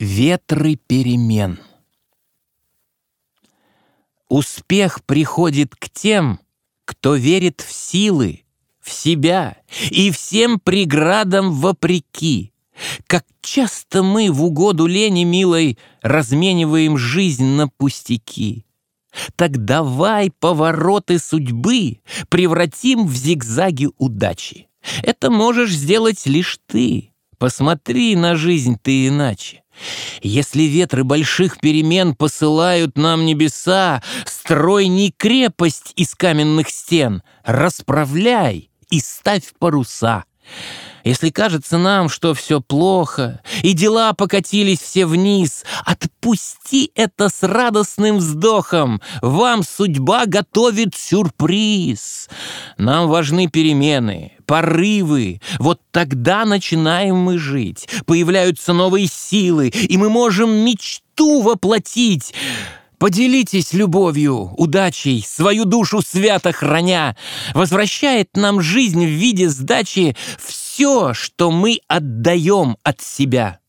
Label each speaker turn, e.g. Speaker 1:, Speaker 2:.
Speaker 1: Ветры перемен. Успех приходит к тем, кто верит в силы, в себя и всем преградам вопреки. Как часто мы в угоду лени милой размениваем жизнь на пустяки. Так давай повороты судьбы превратим в зигзаги удачи. Это можешь сделать лишь ты. Посмотри на жизнь ты иначе. Если ветры больших перемен посылают нам небеса, строй не крепость из каменных стен, расправляй и ставь паруса. Если кажется нам, что все плохо, и дела покатились все вниз, отпусти это с радостным вздохом. Вам судьба готовит сюрприз. Нам важны перемены, порывы. Вот тогда начинаем мы жить. Появляются новые силы, и мы можем мечту воплотить. Поделитесь любовью, удачей, свою душу свято храня. Возвращает нам жизнь в виде сдачи все, что мы отдаем от себя.